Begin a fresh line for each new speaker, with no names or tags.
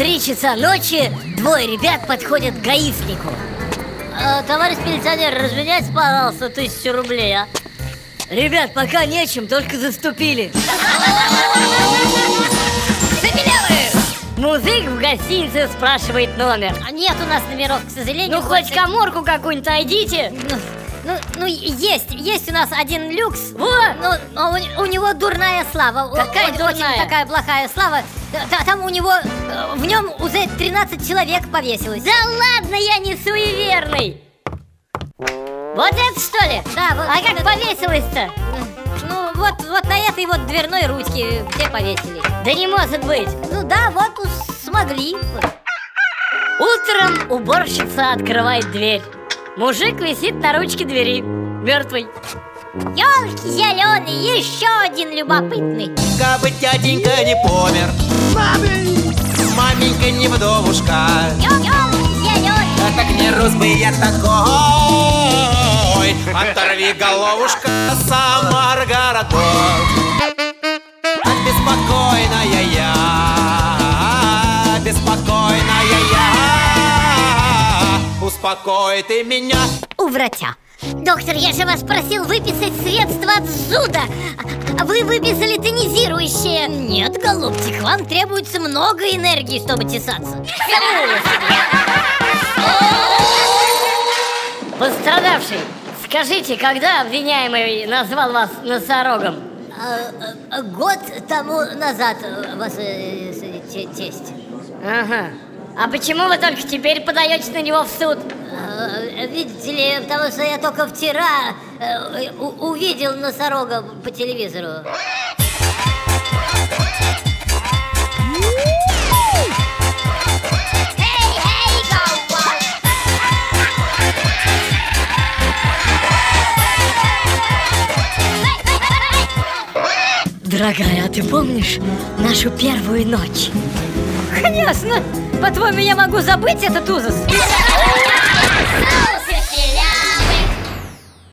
часа ночи двое ребят подходят к гаишнику. «А, Товарищ милиционер, разменяйте, пожалуйста, тысячу рублей, а? Ребят, пока нечем, только заступили. Музык в гостинице спрашивает номер.
А Нет у нас номеров, к сожалению
Ну хоть коморку какую-нибудь найдите.
Ну, ну, ну, есть, есть у нас один люкс.
Во!
Но, но у, у него дурная слава.
Какая
О-
дурная?
Очень такая плохая слава Та- Там у него, э, в нем уже 13 человек повесилось.
Да ладно, я не суеверный! Вот это что ли?
Да, вот
А как повесилось-то?
Ну, вот, вот на этой вот дверной ручке все повесили.
Да не может быть!
Ну да, вот смогли.
Утром уборщица открывает дверь. Мужик висит на ручке двери. Мертвый
Ёлки зеленый, еще один любопытный.
Кабы дяденька не помер. Маменька не вдовушка.
Ёлки зеленый
А так не рос бы я такой. Оторви головушка, Самар городок. А беспокойная я Беспокойная я. Успокой ты меня.
У врача Доктор, я же вас просил выписать средства от зуда. А Вы выписали тонизирующее. Нет, голубчик, вам требуется много энергии, чтобы тесаться.
Пострадавший Скажите, когда обвиняемый назвал вас носорогом?
А, Год тому назад, ваше тесть.
Ага А почему вы только теперь подаете на него в суд?
А, Видите ли, потому что я только вчера э, увидел носорога по телевизору
Дорогая, а ты помнишь нашу первую ночь?
Конечно! По-твоему, я могу забыть этот ужас?